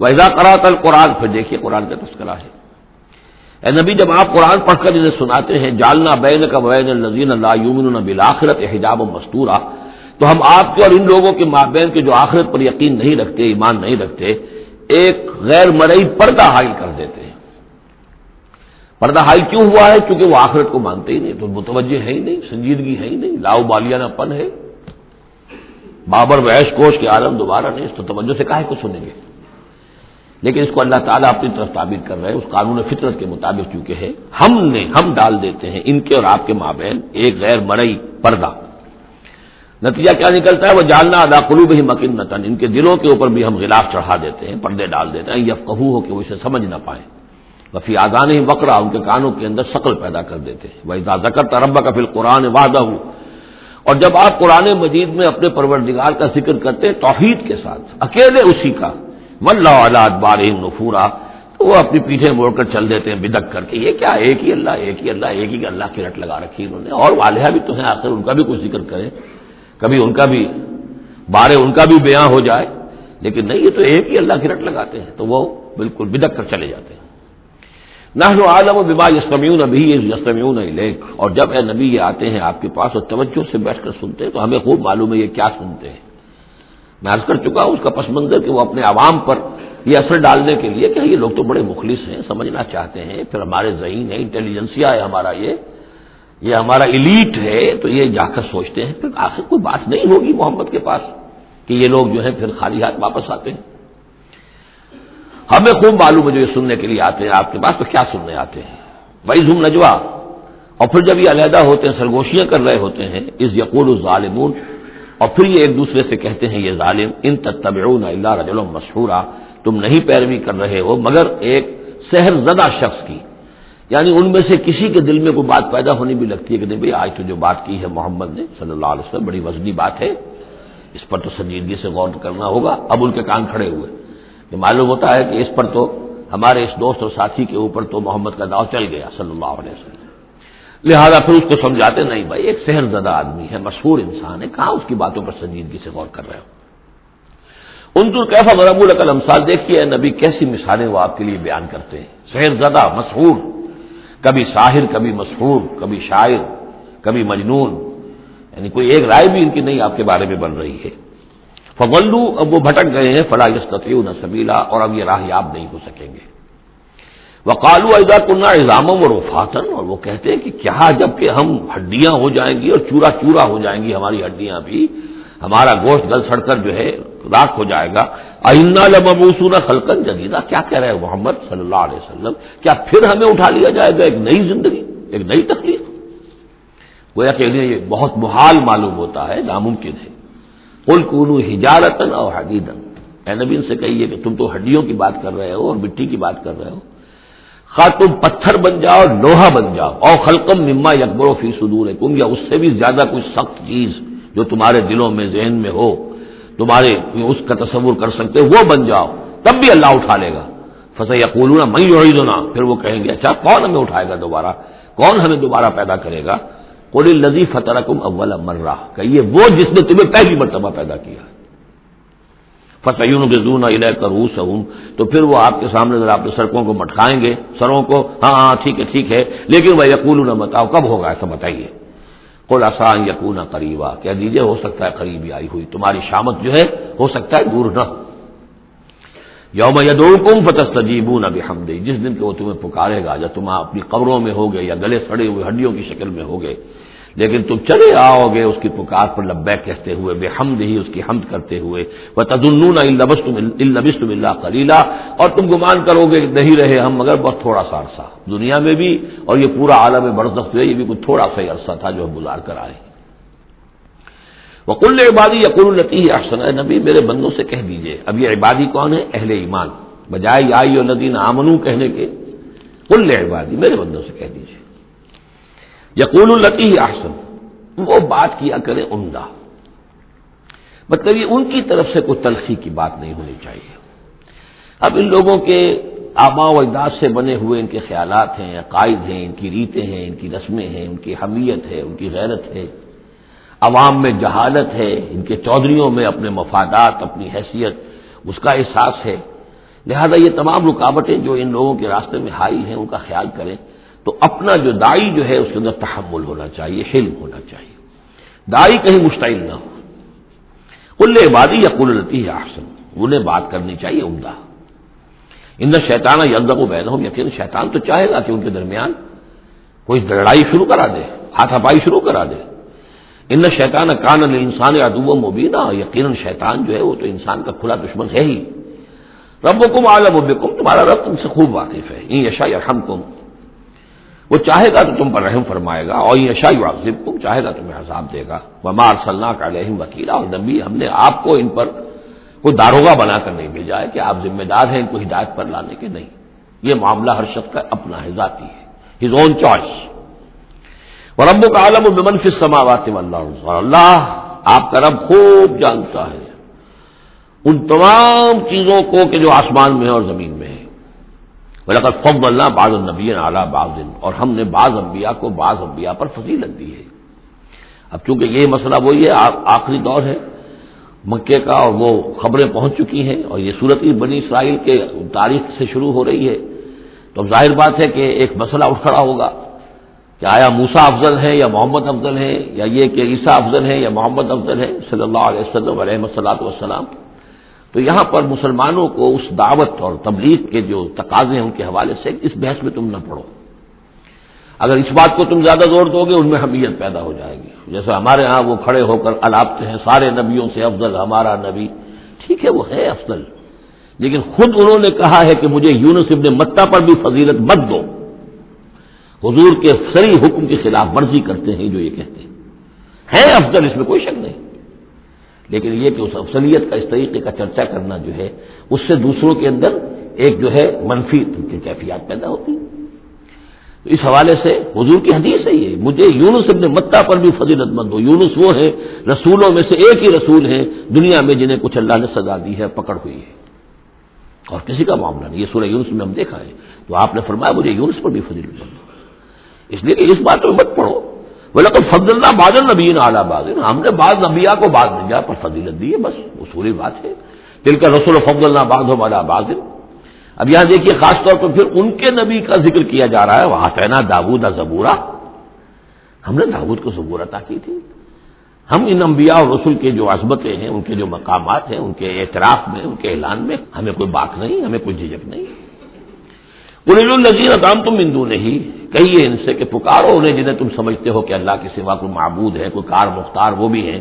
Visa کرا تل قرآن پھر دیکھیے قرآن کا تذکرہ ہے۔ اے نبی، جب آپ قرآن پڑھ کر انہیں سناتے ہیں جالنا بین کا بین النزین اللہ یومن بلاخرت حجاب و مستورہ تو ہم آپ کے اور ان لوگوں کے مابین کے جو آخرت پر یقین نہیں رکھتے، ایمان نہیں رکھتے، ایک غیر مرئی پردہ حائل کر دیتے ہیں۔ پردہ حائل کیوں ہوا ہے؟ کیونکہ وہ آخرت کو مانتے ہی نہیں، تو متوجہ ہے ہی نہیں، سنجیدگی ہے ہی نہیں، لاؤ بالیانہ پن ہے۔ بابر ویش کوش کے عالم دوبارہ نہیں، اس تو توجہ سے کہا کو سنیں گے۔ لیکن اس کو اللہ تعالیٰ اپنی طرف تعبیر کر رہے ہیں، اس قانون فطرت کے مطابق چونکہ ہے۔ ہم نے، ہم ڈال دیتے ہیں ان کے اور آپ کے مابین ایک غیر مرئی پردہ۔ نتیجہ کیا نکلتا ہے؟ وہ جالنا ادا قلوب ہی مکن نتن ان کے دلوں کے اوپر بھی ہم غلاف چڑھا دیتے ہیں، پردے ڈال دیتے ہیں۔ یف کہو ہو کہ وہ اسے سمجھ نہ پائیں۔ وفی آزان ہی وکرا ان کے کانوں کے اندر شکل پیدا کر دیتے ہیں۔ وہ ذکر تربا کا پھر قرآن وعدہ ہوں اور جب آپ قرآن مجید میں اپنے پروردگار کا ذکر کرتے توحید کے ساتھ، اکیلے اسی کا۔ اللہ بار نفورا۔ تو وہ اپنی پیٹھے موڑ کر چل دیتے ہیں بدک کر کے۔ یہ کیا ایک ہی اللہ، ایک ہی اللہ، ایک ہی اللہ کی رٹ لگا رکھی انہوں نے۔ اور والحہ بھی تو ہیں، آخر ان کا بھی کچھ ذکر کریں۔ کبھی ان کا بھی بارے ان کا بھی بیاں ہو جائے۔ لیکن نہیں، یہ تو ایک ہی اللہ کی رٹ لگاتے ہیں۔ تو وہ بالکل بدک کر چلے جاتے ہیں۔ نہ عالم و بما یسمیون ابھی یسمیون لیک اور جب اے نبی یہ آتے ہیں آپ کے پاس اور توجہ سے بیٹھ کر سنتے ہیں، تو ہمیں خوب معلوم ہے یہ کیا سنتے ہیں۔ میں عرض کر چکا ہوں، اس کا پس منظر کہ وہ اپنے عوام پر یہ اثر ڈالنے کے لیے کہ یہ لوگ تو بڑے مخلص ہیں، سمجھنا چاہتے ہیں، پھر ہمارے ذہین ہے انٹیلیجنسیا ہے ہمارا یہ یہ ہمارا ایلیٹ ہے، تو یہ جا کر سوچتے ہیں، پھر آخر کوئی بات نہیں ہوگی محمد کے پاس کہ یہ لوگ جو ہے پھر خالی ہاتھ واپس آتے ہیں۔ ہمیں خوب معلوم ہے جو یہ سننے کے لیے آتے ہیں، آپ کے پاس تو کیا سننے آتے ہیں؟ بھائی زم نجوا اور پھر جب یہ علیحدہ ہوتے ہیں، سرگوشیاں کر رہے ہوتے ہیں اس یقول الظالمون اور پھر یہ ایک دوسرے سے کہتے ہیں یہ ظالم، ان تتبعون اللہ رجل مشہورہ تم نہیں پیروی کر رہے ہو، مگر ایک سحر زدہ شخص کی۔ یعنی ان میں سے کسی کے دل میں کوئی بات پیدا ہونی بھی لگتی ہے کہ نہیں بھائی، آج تو جو بات کی ہے محمد نے صلی اللہ علیہ وسلم، بڑی وزنی بات ہے۔ اس پر تو سنجیدگی سے غور کرنا ہوگا۔ اب ان کے کان کھڑے ہوئے۔ یہ معلوم ہوتا ہے کہ اس پر تو ہمارے اس دوست اور ساتھی کے اوپر تو محمد کا داؤ چل گیا صلی اللہ علیہ وسلم۔ لہذا پھر اس کو سمجھاتے، نہیں بھائی، ایک شہر زدہ آدمی ہے، مشہور انسان ہے، کہاں اس کی باتوں پر سنجیدگی سے غور کر رہے ہو؟ ان تو کیفا مرب القل امسال دیکھیے نبی کیسی مثالیں وہ آپ کے لیے بیان کرتے ہیں۔ شہر زدہ مشہور، کبھی شاہر کبھی مشہور، کبھی شاعر، کبھی مجنون یعنی کوئی ایک رائے بھی ان کی نہیں آپ کے بارے میں بن رہی ہے۔ فولو اب وہ بھٹک گئے ہیں فلاح یستیو نہ سبیلا، اور اب یہ راہ یاب نہیں ہو سکیں گے۔ وہ ادا کنہ اظام و رفاتن اور وہ کہتے ہیں کہ کیا جبکہ ہم ہڈیاں ہو جائیں گی اور چورا چورا ہو جائیں گی ہماری ہڈیاں بھی، ہمارا گوشت گل سڑ کر جو ہے راک ہو جائے گا۔ آئندہ لبوسون خلقن جدیدہ کیا کہہ رہے ہیں محمد صلی اللہ علیہ وسلم؟ کیا پھر ہمیں اٹھا لیا جائے گا ایک نئی زندگی، ایک نئی تکلیف گویا کہ انہیں یہ بہت محال معلوم ہوتا ہے، ناممکن ہے۔ کل کونو ہجارتن اور حدیدن اے نبی ان سے کہیے کہ تم تو ہڈیوں کی بات کر رہے ہو اور مٹی کی بات کر رہے ہو۔ خا تم پتھر بن جاؤ، لوہا بن جاؤ۔ اور خلقم مما یکبر و فی سدور یا اس سے بھی زیادہ کوئی سخت چیز جو تمہارے دلوں میں، ذہن میں ہو، تمہارے اس کا تصور کر سکتے وہ بن جاؤ۔ تب بھی اللہ اٹھا لے گا۔ فص یقول میں جوڑی دو پھر وہ کہیں گے اچھا کون ہمیں اٹھائے گا دوبارہ؟ کون ہمیں دوبارہ پیدا کرے گا؟ کوئی لذی فتح کم اول مرہ۔ کہیے، وہ جس نے تمہیں پہلی مرتبہ پیدا کیا۔ فتعین کے زون علیہ کروس تو پھر وہ آپ کے سامنے ذرا اپنے سڑکوں کو مٹکائیں گے۔ سروں کو ہاں ہاں ٹھیک ہے ٹھیک ہے۔ لیکن وہ یقول نہ بتاؤ، کب ہوگا ایسا بتائیے؟ کل آسان یقون قریبا کہہ دیجیے ہو سکتا ہے قریبی آئی ہوئی۔ تمہاری شامت جو ہے، ہو سکتا ہے دور نہ یوم یدوکم فتح تجیبون جس دن کہ وہ تمہیں پکارے گا، جب تم اپنی قبروں میں ہوگے یا گلے سڑے ہوئے، ہڈیوں کی شکل میں ہوگے لیکن تم چلے آؤ گے اس کی پکار پر لبیک کہتے ہوئے بے حمد ہی اس کی حمد کرتے ہوئے۔ وہ تدنون البس تم اللہ کلیلہ اور تم گمان کرو گے کہ نہیں رہے ہم، مگر بہت تھوڑا سا عرصہ۔ دنیا میں بھی اور یہ پورا عالم بردست ہے، یہ بھی کوئی تھوڑا سا ہی عرصہ تھا جو ہم گزار کر آئے۔ وہ کل عبادی یقول التی احسن نبی، میرے بندوں سے کہہ دیجیے، اب یہ عبادی کون ہے اہل ایمان۔ بجائے یا ندین آمنو کہنے کے۔ کل عبادی میرے بندوں سے کہہ دیجیے۔ یقول التی احسن۔ وہ بات کیا کرے عمدہ۔ مطلب یہ ان کی طرف سے کوئی تلخی کی بات نہیں ہونی چاہیے۔ اب ان لوگوں کے آبا و اجداد سے بنے ہوئے ان کے خیالات ہیں، عقائد ہیں، ان کی ریتیں ہیں، ان کی رسمیں ہیں، ان کی حمیت ہے، ان کی غیرت ہے۔ عوام میں جہالت ہے، ان کے چودھریوں میں اپنے مفادات، اپنی حیثیت، اس کا احساس ہے۔ لہذا یہ تمام رکاوٹیں جو ان لوگوں کے راستے میں ہائی ہیں، ان کا خیال کریں۔ تو اپنا جو دائی جو ہے اس کے اندر تحمل ہونا چاہیے، حلم ہونا چاہیے۔ دائی کہیں مشتعل نہ ہو۔ کل عبادی یا کل رتی ہے آسن انہیں بات کرنی چاہیے عمدہ۔ ان شیطانہ یلدب و بین ہو یقین شیطان تو چاہے گا کہ ان کے درمیان کوئی لڑائی شروع کرا دے، ہاتھ ہپائی شروع کرا دے۔ ان شیطان کان انسان ادو مبینہ یقیناً شیطان جو ہے وہ تو انسان کا کھلا دشمن ہے ہی۔ رب و کم عالم کم تمہارا رب تم سے خوب واقف ہے۔ یشا یرحم کم وہ چاہے گا تو تم پر رحم فرمائے گا اور یشا واقف کم چاہے گا تمہیں عذاب دے گا۔ ومار صلاح کا لہم وکیلا اور نبی ہم نے آپ کو ان پر کوئی داروگا بنا کر نہیں بھیجا ہے کہ آپ ذمہ دار ہیں ان کو ہدایت پر لانے کے نہیں۔ یہ معاملہ ہر شخص کا اپنا ہے، ذاتی ہے۔ ہز اون چوائس رب کا عالم و بمنف سماوات اللہ اللہ آپ کا رب خوب جانتا ہے۔ ان تمام چیزوں کو کہ جو آسمان میں ہے اور زمین میں ہے بلکہ فب اللہ بعض النبی اعلیٰ بعض، اور ہم نے بعض انبیاء کو بعض انبیاء پر فضیلت دی ہے۔ اب چونکہ یہ مسئلہ وہی ہے آخری دور ہے، مکے کا اور وہ خبریں پہنچ چکی ہیں، اور یہ صورت ہی بنی اسرائیل کے تاریخ سے شروع ہو رہی ہے۔ تو اب ظاہر بات ہے کہ ایک مسئلہ اٹھ کھڑا ہوگا کہ آیا موسا افضل ہے یا محمد افضل ہے یا یہ کہ عیسیٰ افضل ہے یا محمد افضل ہے صلی اللہ علیہ وسلم علیہ وسلاۃ والسلام۔ تو یہاں پر مسلمانوں کو اس دعوت اور تبلیغ کے جو تقاضے ہیں ان کے حوالے سے اس بحث میں تم نہ پڑھو اگر اس بات کو تم زیادہ زور دو گے، ان میں حمیت پیدا ہو جائے گی۔ جیسے ہمارے ہاں وہ کھڑے ہو کر الاپتے ہیں، سارے نبیوں سے افضل ہمارا نبی۔ ٹھیک ہے، وہ ہے افضل، لیکن خود انہوں نے کہا ہے کہ مجھے یونس ابن متا پر بھی فضیلت مت دو۔ حضور کے سری حکم کی خلاف ورزی کرتے ہیں جو یہ کہتے ہیں۔ ہے افضل، اس میں کوئی شک نہیں۔ لیکن یہ کہ اس افضلیت کا اس طریقے کا چرچا کرنا جو ہے، اس سے دوسروں کے اندر ایک جو ہے منفی کیفیات پیدا ہوتی تو اس حوالے سے حضور کی حدیث ہے یہ۔ مجھے یونس ابن متا پر بھی فضیلت مند ہو۔ یونس وہ ہے، رسولوں میں سے ایک ہی رسول ہے دنیا میں جنہیں کچھ اللہ نے سزا دی ہے، پکڑ ہوئی ہے۔ اور کسی کا معاملہ نہیں، یہ سورہ یونس میں ہم دیکھا ہے۔ تو آپ نے فرمایا، مجھے یونس پر بھی فضیلت مند ہو۔ اس لیے کہ اس بات میں مت پڑھو۔ بولے تو فضل اللہ بادل نبی اعلیٰ بادل ہم نے بعض نبیا کو بعد میں جا پر فضیلت دی ہے، بس اصولی بات ہے۔ دل کا رسول فضل اللہ باد ہو بالا اب یہاں دیکھیے خاص طور پر پھر ان کے نبی کا ذکر کیا جا رہا ہے، وہاں کہنا داود زبورا ہم نے داود کو زبور عطا کی تھی۔ ہم ان انبیاء اور رسول کے جو عصبتیں ہیں، ان کے جو مقامات ہیں، ان کے اعتراف میں، ان کے اعلان میں ہمیں کوئی بات نہیں، ہمیں کوئی جھجک نہیں۔ قریل النظیر ادام تم بندو نہیں، کہیے ان سے کہ پکارو انہیں جنہیں تم سمجھتے ہو کہ اللہ کے سوا کوئی معبود ہے، کوئی کار مختار وہ بھی ہیں۔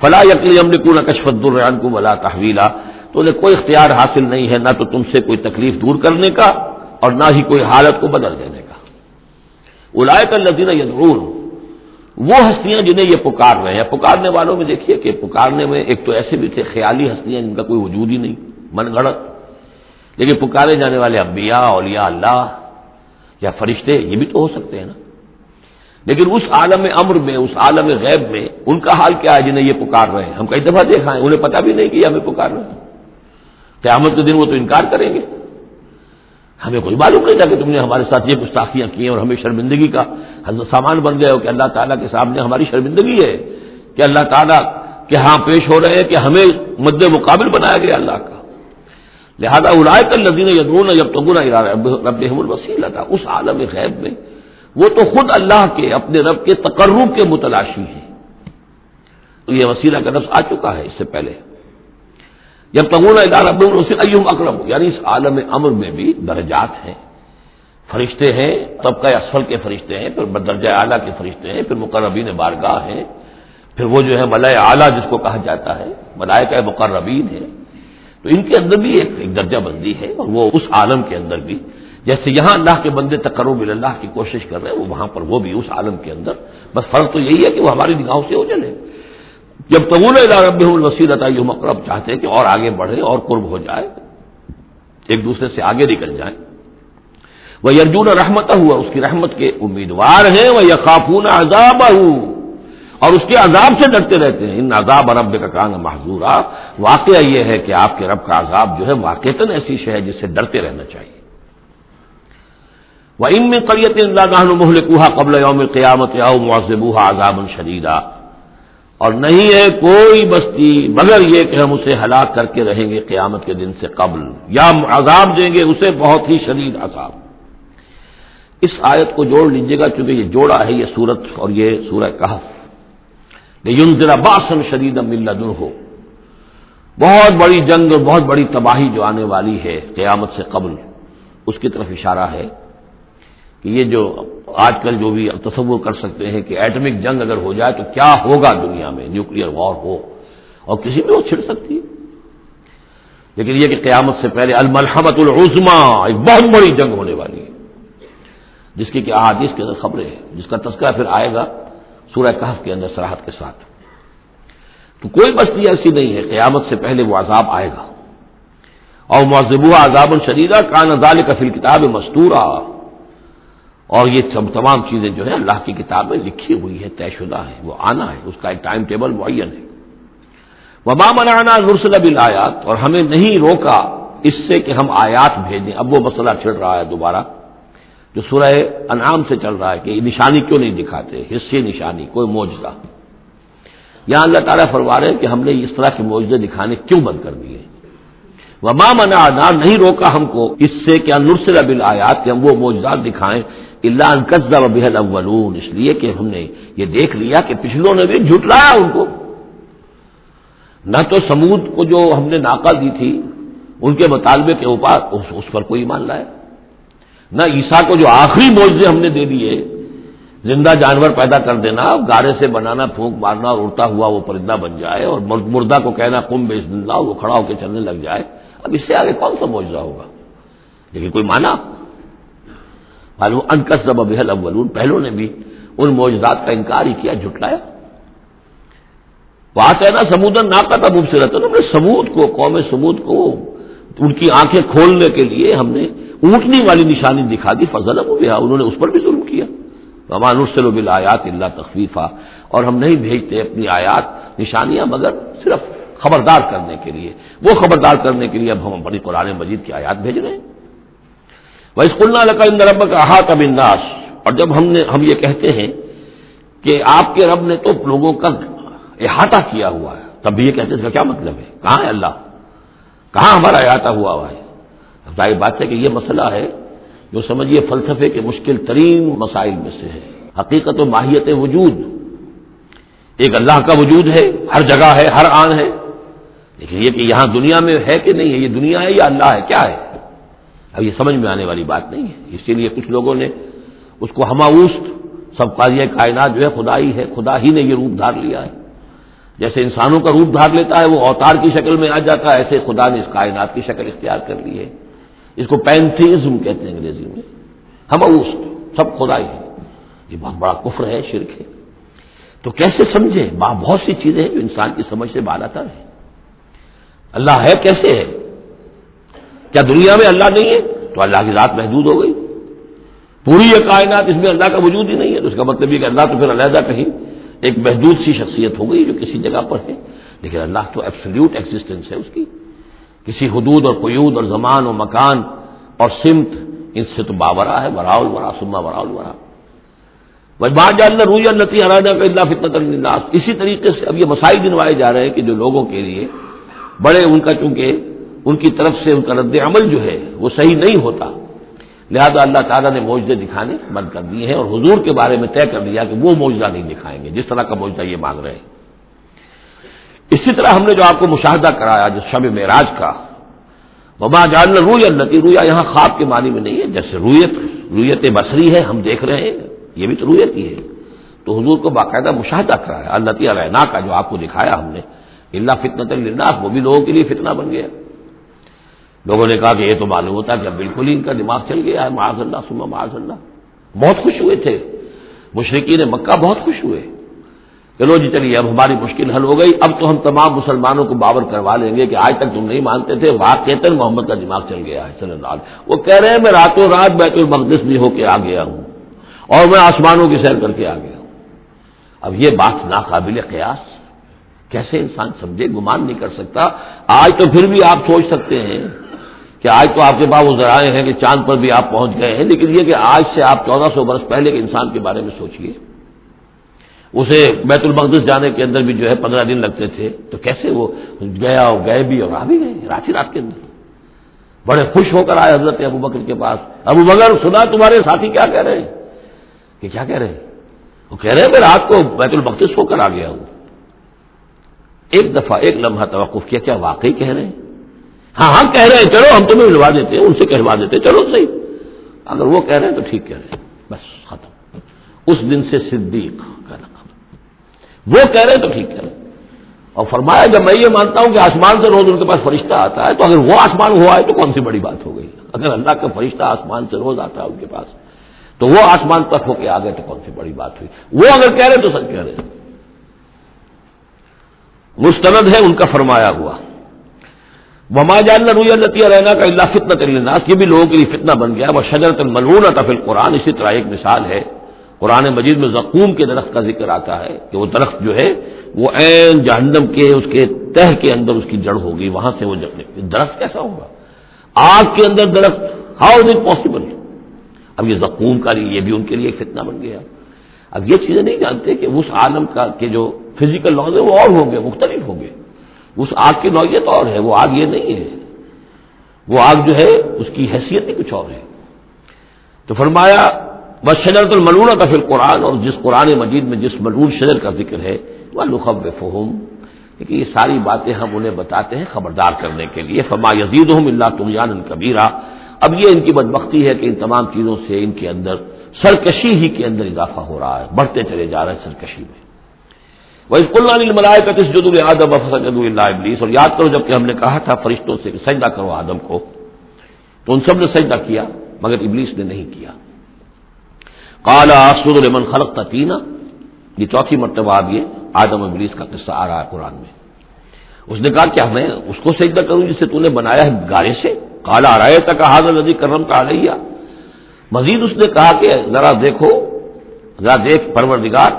فلاں یقلی امن کو کشفت الرحان کو ولا تحویلا۔ تو انہیں کوئی اختیار حاصل نہیں ہے، نہ تو تم سے کوئی تکلیف دور کرنے کا اور نہ ہی کوئی حالت کو بدل دینے کا۔ الائے کا لذیذ یدرون وہ ہستیاں جنہیں یہ پکار رہے ہیں۔ پکارنے والوں میں دیکھیے کہ پکارنے میں ایک تو ایسے بھی تھے خیالی ہستیاں جن کا کوئی وجود ہی نہیں، من گڑت لیکن پکارے جانے والے انبیاء، اولیاء اللہ یا فرشتے یہ بھی تو ہو سکتے ہیں نا۔ لیکن اس عالم امر میں، اس عالم غیب میں ان کا حال کیا ہے جنہیں یہ پکار رہے ہیں؟ ہم کئی دفعہ دیکھا ہے، انہیں پتا بھی نہیں کہ ہمیں پکار رہے ہیں۔ قیامت کے دن وہ تو انکار کریں گے۔ ہمیں کوئی معلوم نہیں تھا کہ تم نے ہمارے ساتھ یہ گستاخیاں کی ہیں اور ہمیں شرمندگی کا سامان بن گئے ہو کہ اللہ تعالیٰ کے سامنے ہماری شرمندگی ہے کہ اللہ تعالیٰ کے ہاں پیش ہو رہے ہیں کہ ہمیں مد مقابل بنایا گیا اللہ کا۔ لہذا اڑائے کر یدون جب تگنا رب الوسیلہ تھا اس عالم غیب میں وہ تو خود اللہ کے، اپنے رب کے تقرب کے متلاشی ہیں۔ تو یہ وسیلہ کا نفس آ چکا ہے اس سے پہلے۔ جب تگونا رب ایوم اکرم یعنی اس عالم امر میں بھی درجات ہیں۔ فرشتے ہیں، طبقہ اسفل کے فرشتے ہیں، پھر درجہ اعلیٰ کے فرشتے ہیں، پھر مقربین بارگاہ ہیں۔ پھر وہ جو ہے ملائے اعلیٰ جس کو کہا جاتا ہے ملائے کا مقربین ہے تو ان کے اندر بھی ایک ایک درجہ بندی ہے اور وہ اس عالم کے اندر بھی۔ جیسے یہاں اللہ کے بندے تقرب اللہ کی کوشش کر رہے ہیں، وہ وہاں پر وہ بھی اس عالم کے اندر۔ بس فرق تو یہی ہے کہ وہ ہماری نگاہوں سے ہو چلے جب تغول رب الوسیلت آئی ہم چاہتے ہیں کہ اور آگے بڑھے اور قرب ہو جائے، ایک دوسرے سے آگے نکل جائیں۔ وہ ارجن رحمت ہوا اس کی رحمت کے امیدوار ہیں۔ وہ یقافون عذاب اور اس کے عذاب سے ڈرتے رہتے ہیں۔ ان عذاب رب کا کان محضور واقعہ یہ ہے کہ آپ کے رب کا عذاب جو ہے واقع ایسی شے ہے جس سے ڈرتے رہنا چاہیے۔ وہ ان میں قریت اللہ محل کوہا قبل یوم قیامت یا معذبوہا عذاب شدیدہ اور نہیں ہے کوئی بستی مگر یہ کہ ہم اسے ہلاک کر کے رہیں گے قیامت کے دن سے قبل۔ یا عذاب دیں گے اسے بہت ہی شدید عذاب۔ اس آیت کو جوڑ لیجیے گا کیونکہ یہ جوڑا ہے، یہ سورت اور یہ سورہ کہف۔ ذرا باسن شدید ملدن ہو بہت بڑی جنگ اور بہت بڑی تباہی جو آنے والی ہے قیامت سے قبل، اس کی طرف اشارہ ہے کہ یہ جو آج کل جو بھی تصور کر سکتے ہیں کہ ایٹمک جنگ اگر ہو جائے تو کیا ہوگا دنیا میں نیوکلیر وار ہو، اور کسی میں وہ چھڑ سکتی ہے۔ لیکن یہ کہ قیامت سے پہلے الملحمت العظما ایک بہت بڑی جنگ ہونے والی ہے، جس کی کہ احادیث کے اندر خبریں ہیں، جس کا تذکرہ پھر آئے گا۔ سورہ کہف کے اندر سراحت کے ساتھ۔ تو کوئی بستی ایسی نہیں ہے، قیامت سے پہلے وہ عذاب آئے گا۔ اور معذبہ عذاب الشریدہ کان ازال کفیل کتاب مستورہ اور یہ سب تمام چیزیں جو ہے اللہ کی کتاب میں لکھی ہوئی ہے طے شدہ ہے وہ آنا ہے، اس کا ایک ٹائم ٹیبل معین ہے۔ وبا منانا نرسل ابل آیات اور ہمیں نہیں روکا اس سے کہ ہم آیات بھیجیں۔ اب وہ مسئلہ چھڑ رہا ہے دوبارہ۔ جو سورہ انعام سے چل رہا ہے کہ نشانی کیوں نہیں دکھاتے؟ حصے نشانی، کوئی موجودہ یہاں اللہ تعالیٰ فرما رہے ہیں کہ ہم نے اس طرح کے موجودے دکھانے کیوں بند کر دیے؟ وما منا نہیں روکا ہم کو اس سے کیا نرسل ابل آیات کہ ہم وہ موجودات دکھائیں۔ اللہ انکزا بحل اولون اس لیے کہ ہم نے یہ دیکھ لیا کہ پچھلوں نے بھی جھٹلایا ان کو۔ نہ تو سمود کو جو ہم نے ناکہ دی تھی، ان کے مطالبے کے اوپر، اس پر کوئی مان لایا نہ عیسا کو جو آخری موضے ہم نے دے دیے، زندہ جانور پیدا کر دینا، گارے سے بنانا، پھونک مارنا اور اڑتا ہوا وہ پرندہ بن جائے اور مردہ کو کہنا کم بیچ دلہ وہ کھڑا ہو کے چلنے لگ جائے۔ اب اس سے آگے کون سا معجزہ ہوگا؟ لیکن کوئی مانا؟ معلوم انکس رب بحل اولون پہلوں نے بھی ان موجودات کا انکار ہی کیا، جھٹلایا۔ بات ہے نا سمودن نا تھا سے رہتا ہم نے سمود کو، قوم سمود کو ان کی آنکھیں کھولنے کے لیے ہم نے اونٹنی والی نشانی دکھا دی فضل ابو انہوں نے اس پر بھی ظلم کیا۔ امان السل بل آیات اللہ تخفیفہ اور ہم نہیں بھیجتے اپنی آیات، نشانیاں، مگر صرف خبردار کرنے کے لیے۔ وہ خبردار کرنے کے لیے اب ہم اپنی قرآن مجید کی آیات بھیج رہے ہیں۔ وہ اسکول ان رب کا احاطہ بنداس اور جب ہم نے، ہم یہ کہتے ہیں کہ آپ کے رب نے تو لوگوں کا احاطہ کیا ہوا ہے، تب بھی یہ کہتے ہیں، اس کا کیا مطلب ہے؟ کہاں ہے اللہ؟ کہاں ہمارا احاطہ ہوا ہوا ہے؟ ظاہر بات ہے کہ یہ مسئلہ ہے جو سمجھیے فلسفے کے مشکل ترین مسائل میں سے ہے۔ حقیقت و ماہیت وجود۔ ایک اللہ کا وجود ہے، ہر جگہ ہے، ہر آن ہے۔ لیکن یہ کہ یہاں دنیا میں ہے کہ نہیں ہے، یہ دنیا ہے یا اللہ ہے، کیا ہے؟ اب یہ سمجھ میں آنے والی بات نہیں ہے۔ اسی لیے کچھ لوگوں نے اس کو ہماوست، سب قاضی کائنات جو ہے خدا ہی ہے، خدا ہی نے یہ روپ دھار لیا ہے۔ جیسے انسانوں کا روپ دھار لیتا ہے، وہ اوتار کی شکل میں آ جاتا ہے، ایسے خدا نے اس کائنات کی شکل اختیار کر لی ہے۔ اس کو پینتھیزم کہتے ہیں انگریزی میں۔ ہماوست سب خدا ہی ہے یہ بہت بڑا کفر ہے، شرک ہے۔ تو کیسے سمجھے؟ بہت سی چیزیں ہیں جو انسان کی سمجھ سے بالا تر ہے اللہ ہے کیسے ہے؟ کیا دنیا میں اللہ نہیں ہے؟ تو اللہ کی ذات محدود ہو گئی۔ پوری یہ کائنات اس میں اللہ کا وجود ہی نہیں ہے۔ تو اس کا مطلب یہ کہ اللہ تو پھر علیحدہ کہیں۔ ایک محدود سی شخصیت ہو گئی جو کسی جگہ پر ہے، لیکن اللہ تو ایبسلیوٹ ایگزٹینس ہے اس کی۔ کسی حدود اور قیود اور زمان و مکان اور سمت، ان سے تو باورا ہے براول برا سما براول برا بھائی ماں جان روی النتی ارادہ کا اللہ فطنت الناس اسی طریقے سے اب یہ مسائل دنوائے جا رہے ہیں کہ جو لوگوں کے لیے بڑے ان کا، چونکہ ان کی طرف سے ان کا رد عمل جو ہے، وہ صحیح نہیں ہوتا۔ لہذا اللہ تعالیٰ نے موجودے دکھانے بند کر دیے ہیں اور حضور کے بارے میں طے کر دیا کہ وہ موجودہ نہیں دکھائیں گے، جس طرح کا موجودہ یہ مانگ رہے ہیں۔ اسی طرح ہم نے جو آپ کو مشاہدہ کرایا جس شب معراج کا وبا جان روی التی رویا یہاں خواب کے معنی میں نہیں ہے، جیسے رویت رویت بصری ہے، ہم دیکھ رہے ہیں، یہ بھی تو رویت ہی ہے۔ تو حضور کو باقاعدہ مشاہدہ کرایا، التی علینا کا جو آپ کو دکھایا ہم نے۔ اللہ فتنت الناس وہ بھی لوگوں کے لیے فتنہ بن گیا۔ لوگوں نے کہا کہ یہ تو معلوم ہوتا کہ اب بالکل ہی ان کا دماغ چل گیا ہے، معاذ اللہ سما معاذ اللہ۔ بہت خوش ہوئے تھے۔ مشرقین مکہ بہت خوش ہوئے۔ چلو جی چلیے، اب ہماری مشکل حل ہو گئی۔ اب تو ہم تمام مسلمانوں کو باور کروا لیں گے کہ آج تک تم نہیں مانتے تھے واقع محمد کا دماغ چل گیا ہے، صلی اللہ علیہ وہ کہہ رہے ہیں، میں راتوں رات بیت المقدس بھی ہو کے آ گیا ہوں اور میں آسمانوں کی سیر کر کے آ گیا ہوں۔ اب یہ بات ناقابل قیاس۔ کیسے انسان سمجھے، گمان نہیں کر سکتا۔ آج تو پھر بھی آپ سوچ سکتے ہیں۔ کہ آج تو آپ کے پاس وہ ذرائع ہیں کہ چاند پر بھی آپ پہنچ گئے ہیں، لیکن یہ کہ آج سے آپ چودہ سو برس پہلے کے انسان کے بارے میں سوچیے اسے بیت المقدس جانے کے اندر بھی جو ہے پندرہ دن لگتے تھے۔ تو کیسے وہ گیا اور گئے بھی اور آ بھی گئے رات ہی رات کے اندر۔ بڑے خوش ہو کر آئے حضرت ابو بکر کے پاس۔ ابو بکر، سنا تمہارے ساتھی کیا کہہ رہے ہیں؟ کہ کیا کہہ رہے ہیں؟ وہ کہہ رہے ہیں، میں رات کو بیت المقدس ہو کر آ گیا ہوں۔ ایک دفعہ ایک لمحہ توقف کیا کیا واقعی کہہ رہے ہیں؟ ہاں ہاں کہہ رہے ہیں، چلو، ہم تمہیں ملوا دیتے ہیں، ان سے کہوا دیتے چلو، صحیح۔ اگر وہ کہہ رہے ہیں تو ٹھیک کہہ رہے ہیں۔ بس، ختم۔ اس دن سے صدیق کا رقم وہ کہہ رہے ہیں تو ٹھیک کہہ رہے ہیں۔ اور فرمایا، جب میں یہ مانتا ہوں کہ آسمان سے روز ان کے پاس فرشتہ آتا ہے، تو اگر وہ آسمان ہوا ہے تو کون سی بڑی بات ہو گئی؟ اگر اللہ کا فرشتہ آسمان سے روز آتا ہے ان کے پاس، تو وہ آسمان تک ہو کے آ گئے تو کون سی بڑی بات ہوئی؟ وہ اگر کہہ رہے تو سچ کہہ رہے مستند ہے ان کا فرمایا ہوا۔ وما جان رویہ رہنا کا اللہ فتنا تریناس یہ بھی لوگوں کے لیے فتنہ بن گیا وہ شجرت الملون تفل قرآن اسی طرح ایک مثال ہے۔ قرآن مجید میں زقوم کے درخت کا ذکر آتا ہے کہ وہ درخت جو ہے وہ عین جہنم کے اس کے تہ کے اندر اس کی جڑ ہوگی وہاں سے وہ درخت کیسا ہوگا؟ آگ کے اندر درخت ہاؤ از اٹ پاسبل اب یہ زقوم کا یہ بھی ان کے لیے ایک فتنہ بن گیا۔ اب یہ چیزیں نہیں جانتے کہ اس عالم کا، کہ جو فزیکل لاز ہے وہ اور ہوں گے، مختلف ہوں گے۔ اس آگ کی نوعیت اور ہے، وہ آگ یہ نہیں ہے۔ وہ آگ جو ہے، اس کی حیثیت ہی کچھ اور ہے۔ تو فرمایا بس شجرت الملون کا پھر قرآن اور جس قرآن مجید میں جس ملون شجر کا ذکر ہے وہ لخب فہم کہ یہ ساری باتیں ہم انہیں بتاتے ہیں خبردار کرنے کے لیے۔ فما یزید ہوں اللہ تمجان کبیرہ اب یہ ان کی بدبختی ہے کہ ان تمام چیزوں سے ان کے اندر سرکشی ہی کے اندر اضافہ ہو رہا ہے، بڑھتے چلے جا رہے ہیں سرکشی میں۔ ملائے کا کس جد اللہ ابلیس اور یاد کرو جبکہ ہم نے کہا تھا فرشتوں سے کہ سجدہ کرو آدم کو، تو ان سب نے سجدہ کیا، مگر ابلیس نے نہیں کیا۔ کالا آسود المن خلق تھا تینا یہ چوتھی مرتبہ اب یہ آدم ابلیس کا قصہ آ رہا ہے قرآن میں۔ اس نے کہا کیا میں اس کو سجدہ کروں جسے تو نے بنایا ہے گارے سے۔ کالا رائے تک حاضر نظی کرم کا علیہ مزید اس نے کہا کہ ذرا دیکھو، ذرا دیکھ پروردگار،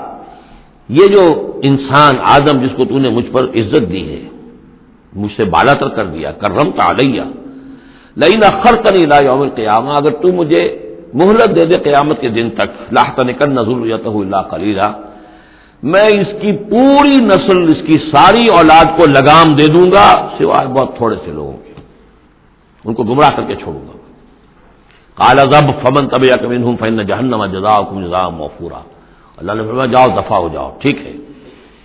یہ جو انسان آدم جس کو تو نے مجھ پر عزت دی ہے، مجھ سے بالا تر کر دیا کرم کا علیہ۔ لئی اخر کنی لا یوم قیامہ اگر تو مجھے مہلت دے دے قیامت کے دن تک لاہت نکن نظر اللہ کلیلہ میں اس کی پوری نسل، اس کی ساری اولاد کو لگام دے دوں گا، سوائے بہت تھوڑے سے لوگوں کے ان کو گمراہ کر کے چھوڑوں گا۔ کالا ضب فمن طب کمین ہوں فن جہنما جزا کم جزا موفورا۔ اللہ نے فرمایا، جاؤ، دفاع ہو جاؤ، ٹھیک ہے۔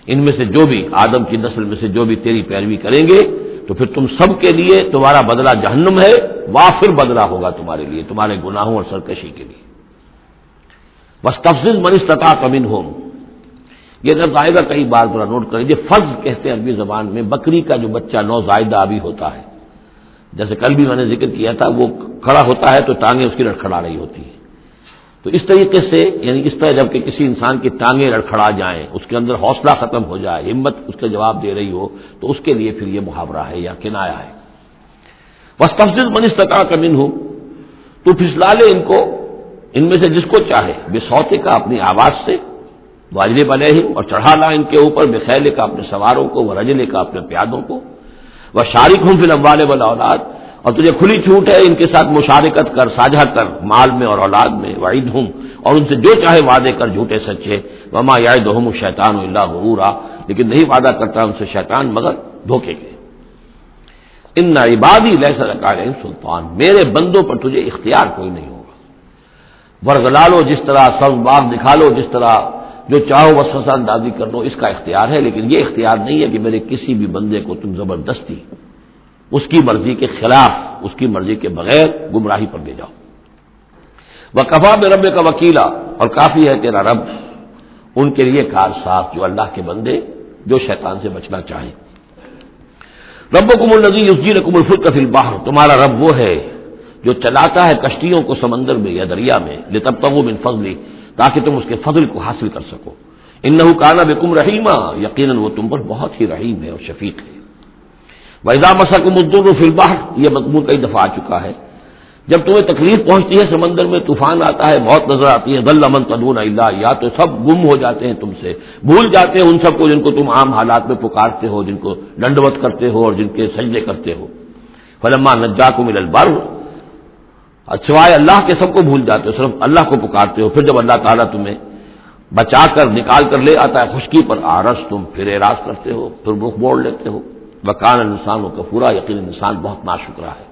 ان میں سے جو بھی آدم کی نسل میں سے جو بھی تیری پیروی کریں گے، تو پھر تم سب کے لیے تمہارا بدلہ جہنم ہے، وافر بدلہ ہوگا تمہارے لیے، تمہارے گناہوں اور سرکشی کے لیے۔ بس تفصیل منستتا کمن ہوم یہ نہ آئے گا کئی بار، ذرا نوٹ کریں۔ یہ فرض کہتے ہیں عربی زبان میں، بکری کا جو بچہ نو زائدہ ابھی ہوتا ہے۔ جیسے کل بھی میں نے ذکر کیا تھا، وہ کھڑا ہوتا ہے تو ٹانگیں اس کی لڑکھڑا رہی ہوتی ہے تو اس طریقے سے یعنی اس طرح جبکہ کسی انسان کی ٹانگیں لڑکھڑا جائیں، اس کے اندر حوصلہ ختم ہو جائے، ہمت اس کا جواب دے رہی ہو، تو اس کے لیے پھر یہ محاورہ ہے یا کنایا ہے۔ بس تفصیل منستتا کا من ہوں تو پھسلا لے ان کو، ان میں سے جس کو چاہے بے سوتے کا اپنی آواز سے، واجب علیہ اور چڑھا لا ان کے اوپر بے خیلے کا اپنے سواروں کو وہ رجلے کا اپنے پیادوں کو۔ وہ شارک ہوں پھر اموال والا اولاد اور تجھے کھلی چھوٹ ہے، ان کے ساتھ مشارکت کر، ساجھا کر، مال میں اور اولاد میں، وعید ہوں، اور ان سے جو چاہے وعدے کر، جھوٹے سچے۔ وما یا دہم شیطان اللہ غرورا۔ لیکن نہیں وعدہ کرتا ان سے شیطان، مگر دھوکے کے۔ ان عبادی لہسا رکار سلطان۔ میرے بندوں پر تجھے اختیار کوئی نہیں ہوگا۔ ورگلا لو جس طرح سب باغ دکھا لو جس طرح جو چاہو بس اندازی کر لو، اس کا اختیار ہے، لیکن یہ اختیار نہیں ہے کہ میرے کسی بھی بندے کو تم زبردستی اس کی مرضی کے خلاف، اس کی مرضی کے بغیر گمراہی پر دے جاؤ۔ وہ کفا میں رب کا وکیلا اور کافی ہے تیرا رب، ان کے لیے کار صاف، جو اللہ کے بندے، جو شیطان سے بچنا چاہیں۔ رب کم النزی اسجی رقم الفل کفیل باہر تمہارا رب وہ ہے، جو چلاتا ہے کشتیوں کو سمندر میں یا دریا میں لے تب تک فضلی تاکہ تم اس کے فضل کو حاصل کر سکو۔ ان کانا بکم رحیمہ یقیناً وہ تم پر بہت ہی رحیم ہے اور شفیق ہے۔ ویزا مسک مدر فلباہ یہ مضمون کئی دفعہ آ چکا ہے۔ جب تمہیں تکلیف پہنچتی ہے، سمندر میں طوفان آتا ہے، بہت نظر آتی ہے دل امن تدون اللہ یا تو سب گم ہو جاتے ہیں تم سے۔ بھول جاتے ہیں ان سب کو جن کو تم عام حالات میں پکارتے ہو، جن کو دنڈوت کرتے ہو اور جن کے سجدے کرتے ہو۔ فلما نجا کو مل البر سوائے اللہ کے سب کو بھول جاتے ہو، صرف اللہ کو پکارتے ہو۔ پھر جب اللہ تعالیٰ تمہیں بچا کر، نکال کر لے آتا ہے، خشکی پر آرس تم پھر اعراض کرتے ہو، پھر رخ موڑ لیتے ہو۔ مکان انسان و کفورا یقین انسان بہت ناشکرا ہے۔